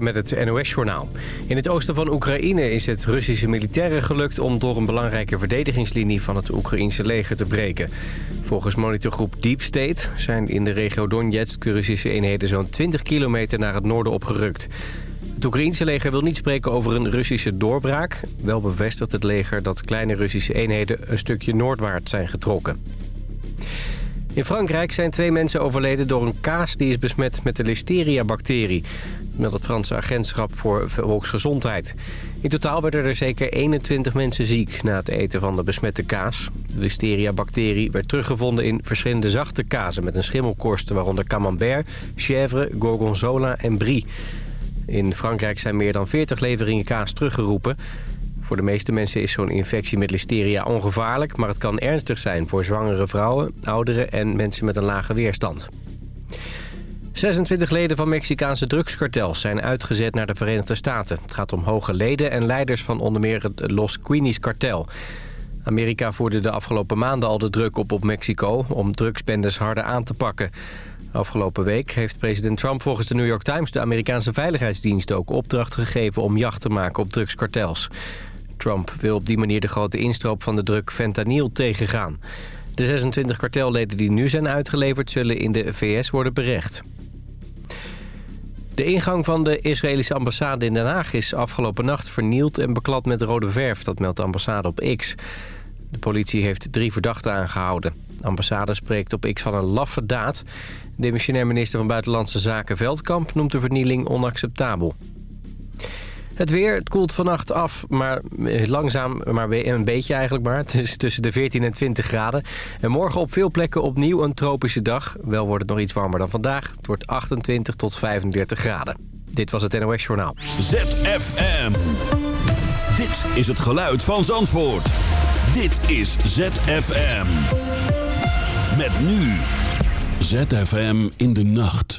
met het NOS-journaal. In het oosten van Oekraïne is het Russische militairen gelukt... om door een belangrijke verdedigingslinie van het Oekraïense leger te breken. Volgens monitorgroep Deep State zijn in de regio Donetsk... Russische eenheden zo'n 20 kilometer naar het noorden opgerukt. Het Oekraïense leger wil niet spreken over een Russische doorbraak. Wel bevestigt het leger dat kleine Russische eenheden... een stukje noordwaarts zijn getrokken. In Frankrijk zijn twee mensen overleden door een kaas die is besmet met de listeria-bacterie met het Franse agentschap voor volksgezondheid. In totaal werden er zeker 21 mensen ziek na het eten van de besmette kaas. De listeria-bacterie werd teruggevonden in verschillende zachte kazen met een schimmelkorst... waaronder camembert, chèvre, gorgonzola en brie. In Frankrijk zijn meer dan 40 leveringen kaas teruggeroepen. Voor de meeste mensen is zo'n infectie met listeria ongevaarlijk... maar het kan ernstig zijn voor zwangere vrouwen, ouderen en mensen met een lage weerstand. 26 leden van Mexicaanse drugskartels zijn uitgezet naar de Verenigde Staten. Het gaat om hoge leden en leiders van onder meer het Los Queenies kartel. Amerika voerde de afgelopen maanden al de druk op op Mexico... om drugsbendes harder aan te pakken. Afgelopen week heeft president Trump volgens de New York Times... de Amerikaanse Veiligheidsdienst ook opdracht gegeven om jacht te maken op drugskartels. Trump wil op die manier de grote instroop van de druk fentanyl tegengaan. De 26 kartelleden die nu zijn uitgeleverd zullen in de VS worden berecht. De ingang van de Israëlische ambassade in Den Haag is afgelopen nacht vernield en beklad met rode verf. Dat meldt de ambassade op X. De politie heeft drie verdachten aangehouden. De ambassade spreekt op X van een laffe daad. De missionair minister van Buitenlandse Zaken Veldkamp noemt de vernieling onacceptabel. Het weer, het koelt vannacht af, maar langzaam, maar een beetje eigenlijk maar. Het is tussen de 14 en 20 graden. En morgen op veel plekken opnieuw een tropische dag. Wel wordt het nog iets warmer dan vandaag. Het wordt 28 tot 35 graden. Dit was het NOS Journaal. ZFM. Dit is het geluid van Zandvoort. Dit is ZFM. Met nu. ZFM in de nacht.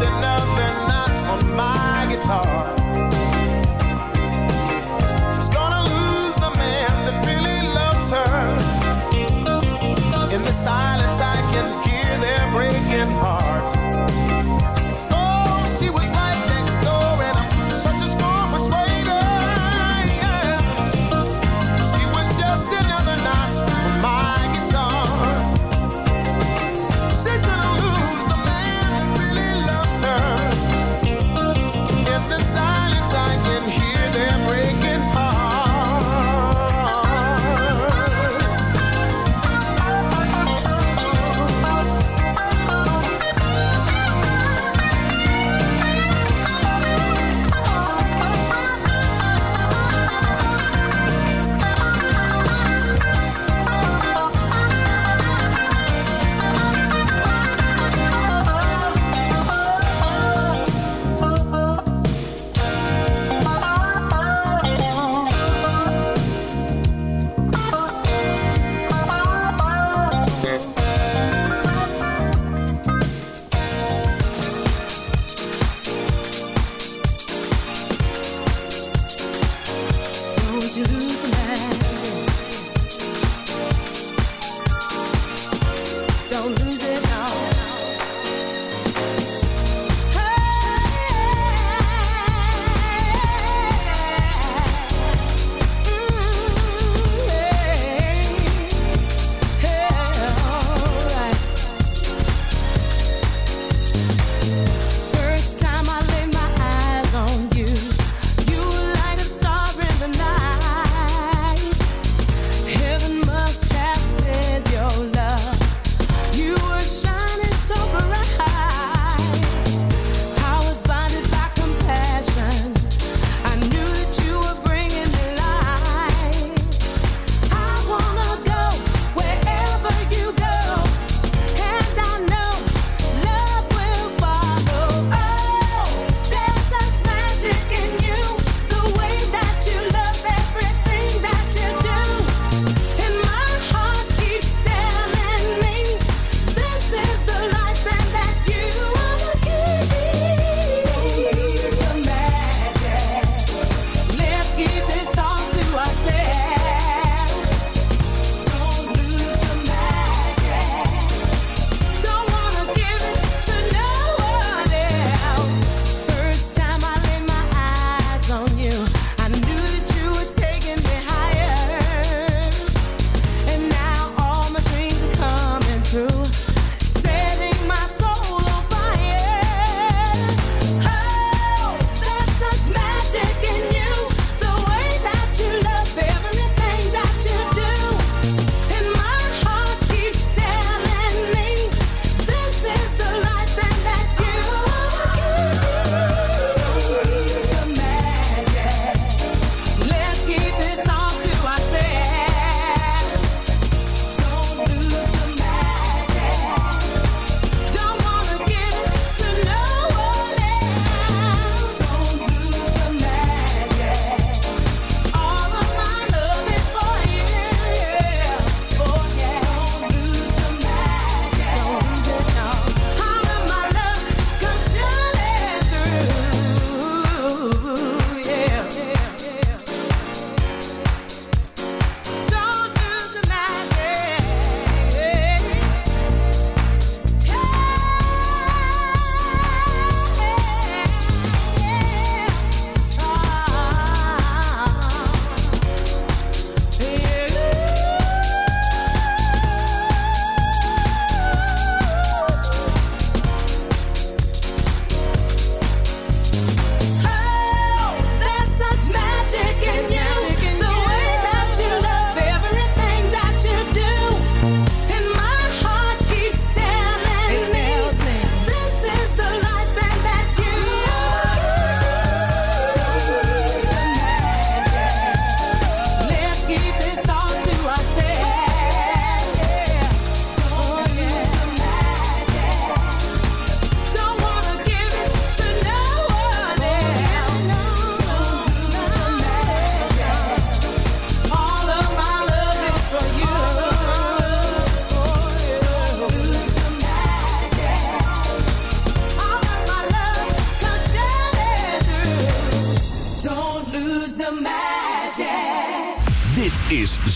something I'm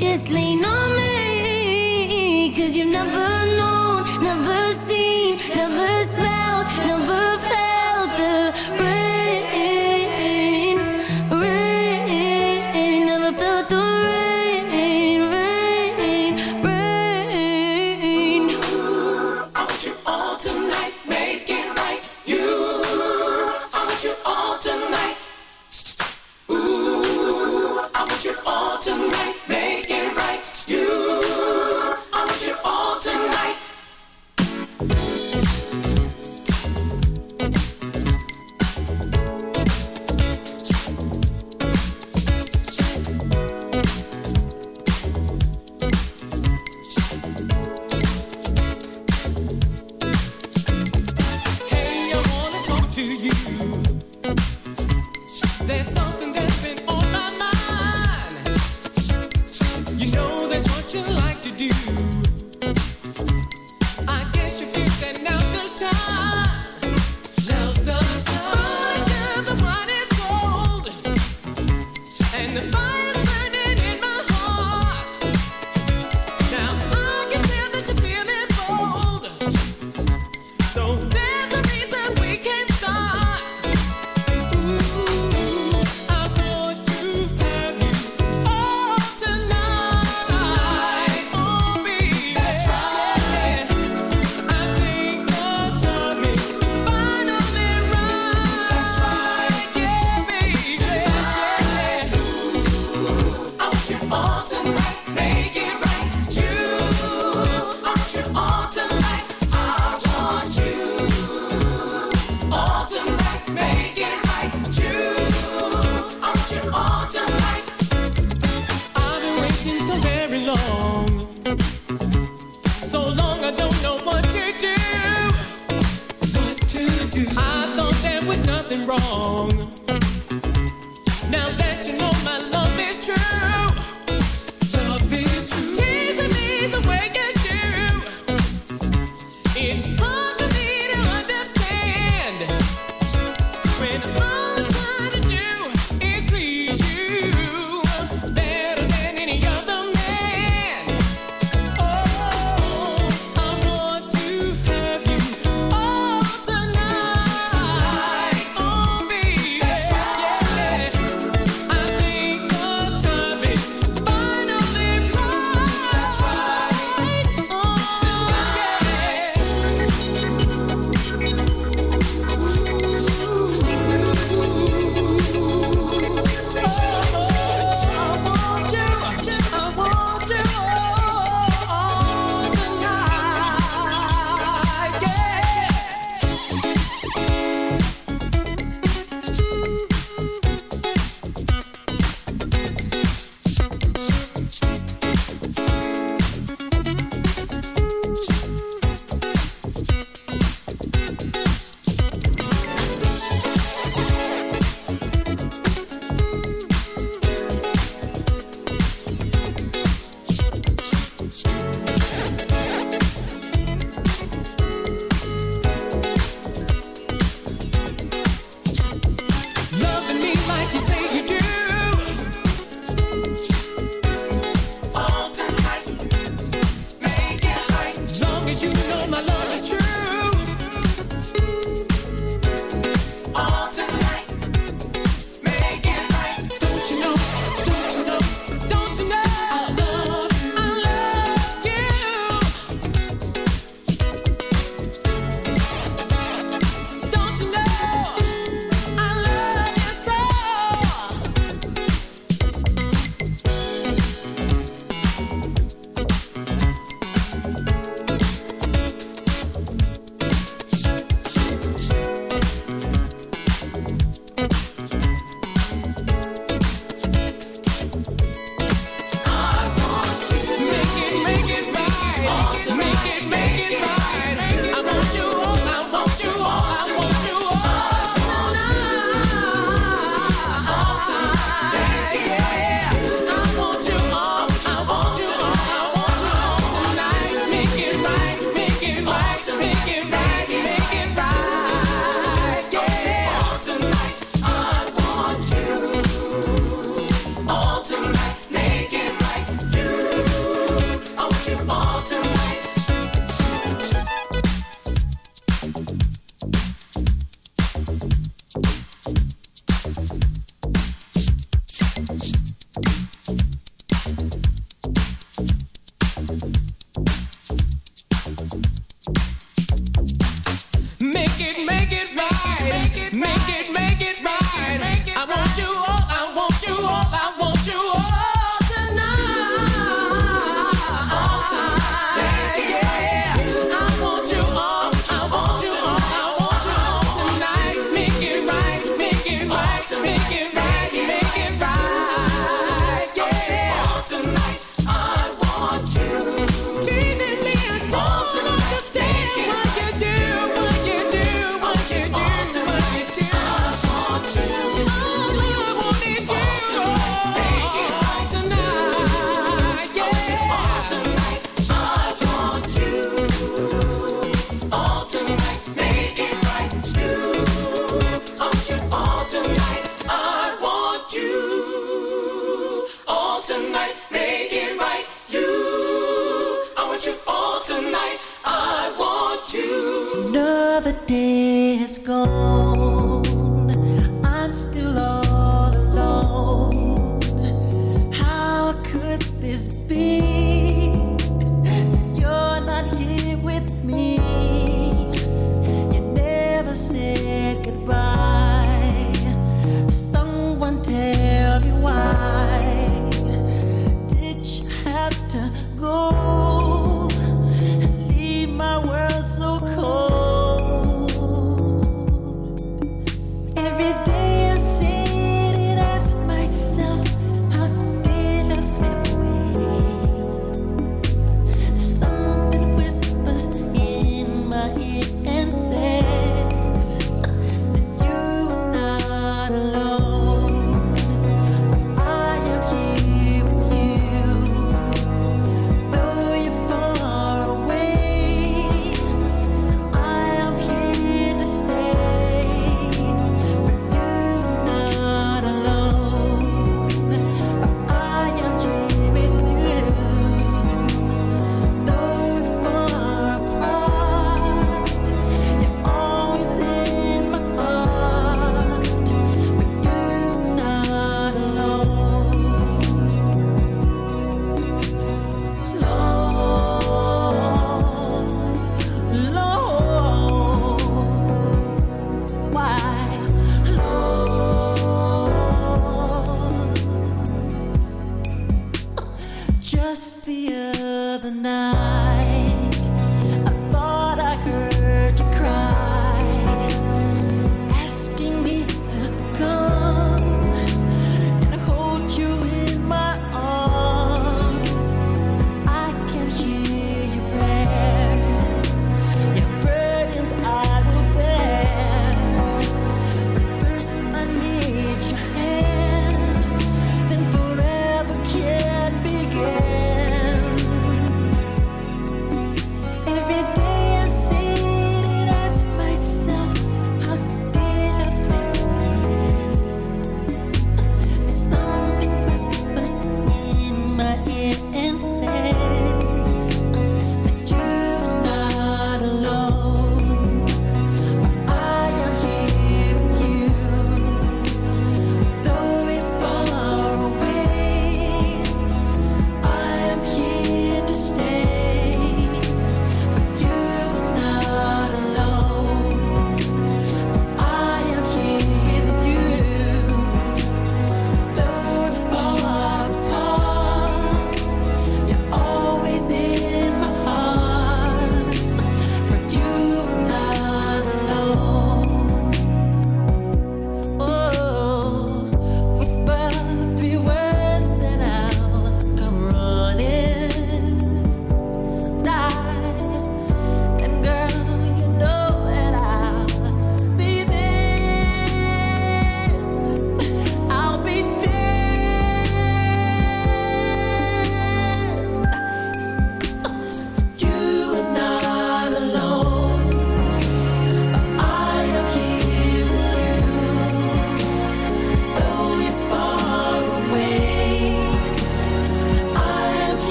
Just lean on me, cause you've never known, never seen, never smelled, never.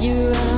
you run